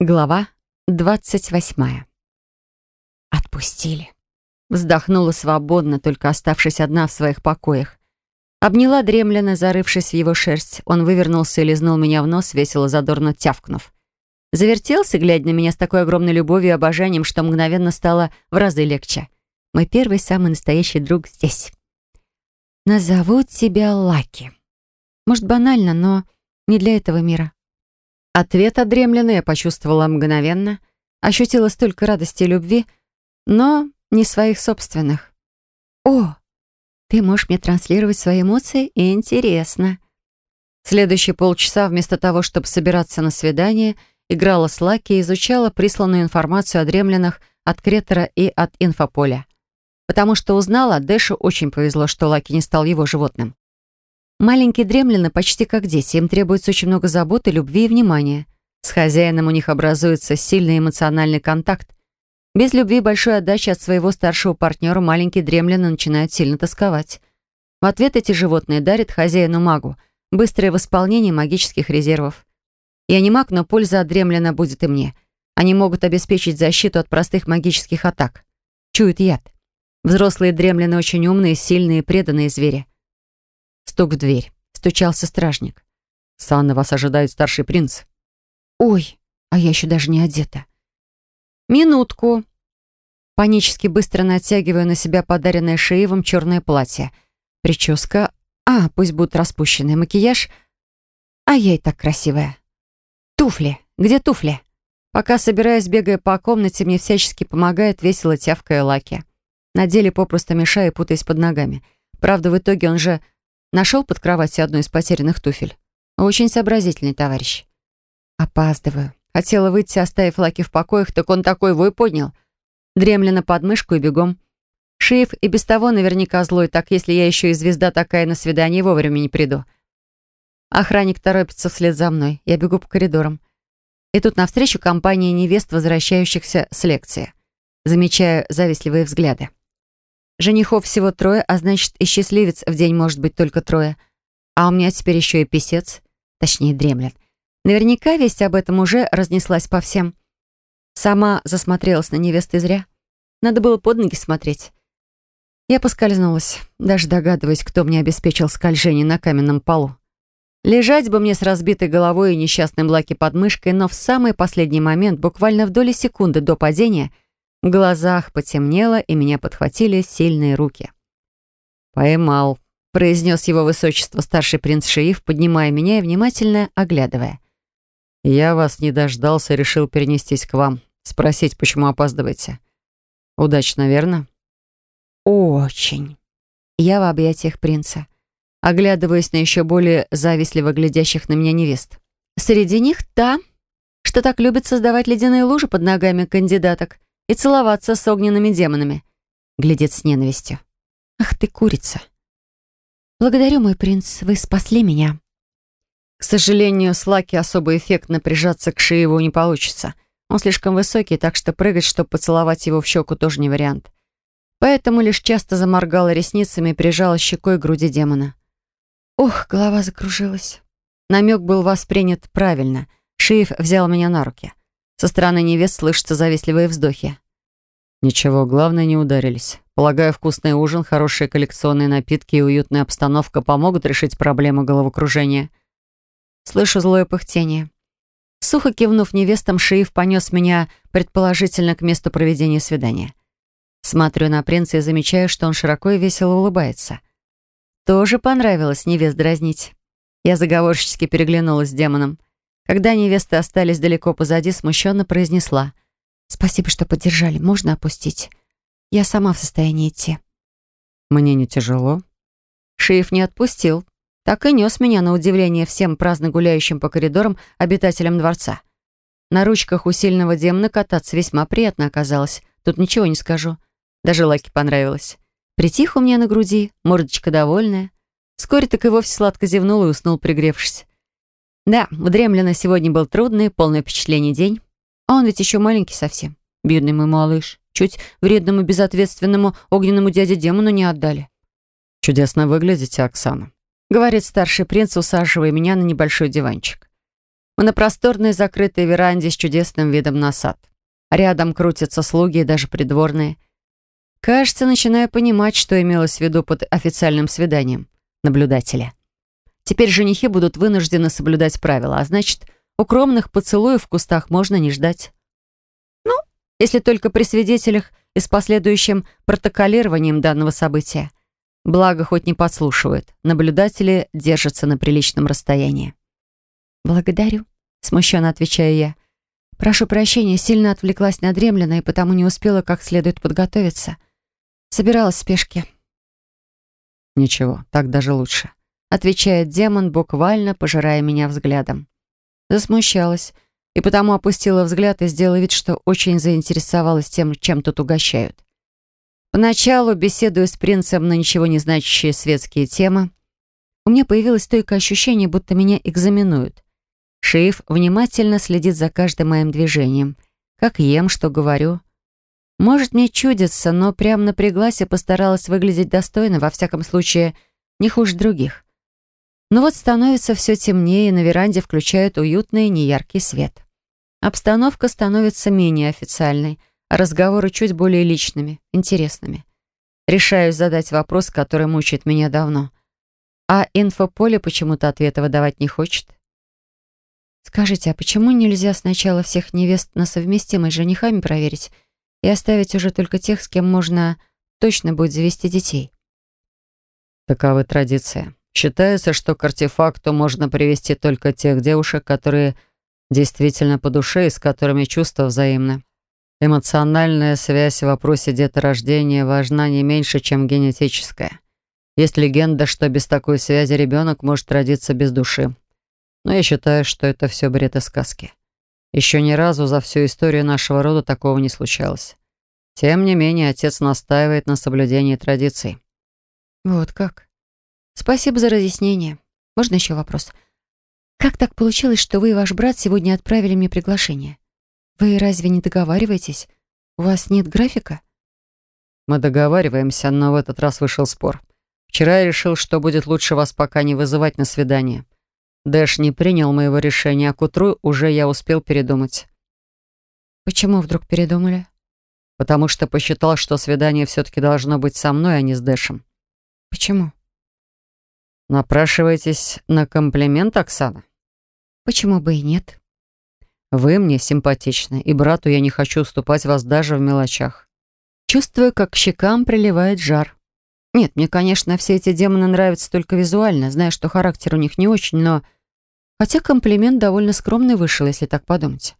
Глава двадцать восьмая. Отпустили. Вздохнула свободно, только оставшись одна в своих покоях. Обняла дремлина, зарывшись в его шерсть. Он вывернулся и лизнул меня в нос, весело задорно тявкнув. Завертелся, глядя на меня с такой огромной любовью и обожанием, что мгновенно стало в разы легче. Мой первый самый настоящий друг здесь. «Назовут тебя Лаки». Может, банально, но не для этого мира. Ответ от я почувствовала мгновенно, ощутила столько радости и любви, но не своих собственных. «О, ты можешь мне транслировать свои эмоции? Интересно». Следующие полчаса вместо того, чтобы собираться на свидание, играла с Лаки и изучала присланную информацию о дремлинах от Кретера и от Инфополя. Потому что узнала, Дэшу очень повезло, что Лаки не стал его животным. Маленькие дремлины почти как дети, им требуется очень много заботы, любви и внимания. С хозяином у них образуется сильный эмоциональный контакт, без любви и большой отдачи от своего старшего партнера маленькие дремлины начинают сильно тосковать. В ответ эти животные дарят хозяину-магу быстрое восполнение магических резервов. Я не маг, но польза от дремлина будет и мне. Они могут обеспечить защиту от простых магических атак. Чуют яд. Взрослые дремлины очень умные, сильные и преданные звери. Стук в дверь. Стучался стражник. «Санна, вас ожидает старший принц». «Ой, а я еще даже не одета». «Минутку». Панически быстро натягиваю на себя подаренное Шеевым черное платье. Прическа... А, пусть будут распущенный макияж. А я и так красивая. Туфли. Где туфли? Пока собираюсь, бегая по комнате, мне всячески помогает весело тявкая лаки. На деле попросту мешаю, путаясь под ногами. Правда, в итоге он же нашел под кроватью одну из потерянных туфель. Очень сообразительный товарищ. Опаздываю. Хотела выйти, оставив Лаки в покоях, так он такой вой поднял. Дремля на подмышку и бегом. Шиев и без того наверняка злой, так если я еще и звезда такая на свидание вовремя не приду. Охранник торопится вслед за мной. Я бегу по коридорам. И тут навстречу компания невест, возвращающихся с лекции. Замечаю завистливые взгляды. Женихов всего трое, а значит, и счастливец в день может быть только трое. А у меня теперь еще и писец, точнее, дремлет. Наверняка весть об этом уже разнеслась по всем. Сама засмотрелась на невесты зря. Надо было под ноги смотреть. Я поскользнулась, даже догадываясь, кто мне обеспечил скольжение на каменном полу. Лежать бы мне с разбитой головой и несчастным лаки под мышкой, но в самый последний момент, буквально в доли секунды до падения, в глазах потемнело, и меня подхватили сильные руки. «Поймал», — произнес его высочество старший принц Шиив, поднимая меня и внимательно оглядывая. «Я вас не дождался, решил перенестись к вам. Спросить, почему опаздываете. Удачно, верно?» «Очень». Я в объятиях принца, оглядываясь на еще более завистливо глядящих на меня невест. Среди них та, что так любит создавать ледяные лужи под ногами кандидаток и целоваться с огненными демонами. Глядит с ненавистью. «Ах ты, курица!» «Благодарю, мой принц, вы спасли меня». К сожалению, с Лаки особый эффект напряжаться к Шиеву не получится. Он слишком высокий, так что прыгать, чтобы поцеловать его в щеку, тоже не вариант. Поэтому лишь часто заморгала ресницами и прижала щекой к груди демона. Ох, голова закружилась. Намек был воспринят правильно. Шиев взял меня на руки. Со стороны невест слышатся завистливые вздохи. Ничего, главное, не ударились. Полагаю, вкусный ужин, хорошие коллекционные напитки и уютная обстановка помогут решить проблему головокружения. Слышу злое пыхтение. Сухо кивнув невестам, Шиев понес меня, предположительно, к месту проведения свидания. Смотрю на принца и замечаю, что он широко и весело улыбается. Тоже понравилось невест дразнить. Я заговорщически переглянулась с демоном. Когда невесты остались далеко позади, смущенно произнесла. «Спасибо, что поддержали. Можно опустить? Я сама в состоянии идти». «Мне не тяжело». Шиев не отпустил, так и нес меня на удивление всем праздно гуляющим по коридорам обитателям дворца. На ручках у сильного демона кататься весьма приятно оказалось. Тут ничего не скажу. Даже Лаки понравилось. Притих у меня на груди, мордочка довольная. Вскоре так и вовсе сладко зевнул и уснул, пригревшись. Да, у Дремлина сегодня был трудный, полный впечатлений день. А он ведь еще маленький совсем. Бедный мой малыш. Чуть вредному, безответственному огненному дяде-демону не отдали. «Чудесно выглядите, Оксана», говорит старший принц, усаживая меня на небольшой диванчик. Мы на просторной закрытой веранде с чудесным видом на сад. Рядом крутятся слуги и даже придворные. Кажется, начинаю понимать, что имелось в виду под официальным свиданием наблюдателя. Теперь женихи будут вынуждены соблюдать правила, а значит, укромных поцелуев в кустах можно не ждать. Ну, если только при свидетелях и с последующим протоколированием данного события. Благо, хоть не подслушивают, наблюдатели держатся на приличном расстоянии. «Благодарю», — смущенно отвечаю я. «Прошу прощения, сильно отвлеклась на дремлина и потому не успела как следует подготовиться. Собиралась в спешке». «Ничего, так даже лучше», — отвечает демон, буквально пожирая меня взглядом. Засмущалась и потому опустила взгляд и сделала вид, что очень заинтересовалась тем, чем тут угощают. Поначалу, беседуя с принцем на ничего не значащие светские темы, у меня появилось стойкое ощущение, будто меня экзаменуют. Шейф внимательно следит за каждым моим движением. Как ем, что говорю. Может, мне чудится, но прям напряглась и постаралась выглядеть достойно, во всяком случае, не хуже других. Но вот становится все темнее, и на веранде включают уютный неяркий свет. Обстановка становится менее официальной, а разговоры чуть более личными, интересными. Решаюсь задать вопрос, который мучает меня давно. А инфополе почему-то ответа выдавать не хочет. Скажите, а почему нельзя сначала всех невест на совместимость с женихами проверить и оставить уже только тех, с кем можно точно будет завести детей? Таковы традиции. Считается, что к артефакту можно привести только тех девушек, которые действительно по душе и с которыми чувства взаимны. Эмоциональная связь в вопросе деторождения важна не меньше, чем генетическая. Есть легенда, что без такой связи ребенок может родиться без души. Но я считаю, что это все бред и сказки. Еще ни разу за всю историю нашего рода такого не случалось. Тем не менее, отец настаивает на соблюдении традиций. Вот как? Спасибо за разъяснение. Можно еще вопрос? Как так получилось, что вы и ваш брат сегодня отправили мне приглашение? Вы разве не договариваетесь? У вас нет графика? Мы договариваемся, но в этот раз вышел спор. Вчера я решил, что будет лучше вас пока не вызывать на свидание. Дэш не принял моего решения, а к утру уже я успел передумать. Почему вдруг передумали? Потому что посчитал, что свидание все-таки должно быть со мной, а не с Дэшем. Почему? Напрашиваетесь на комплимент, Оксана? Почему бы и нет? Вы мне симпатичны, и брату я не хочу уступать вас даже в мелочах. Чувствую, как к щекам приливает жар. Нет, мне, конечно, все эти демоны нравятся только визуально, зная, что характер у них не очень, но... Хотя комплимент довольно скромный вышел, если так подумать.